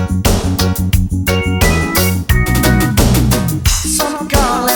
Some call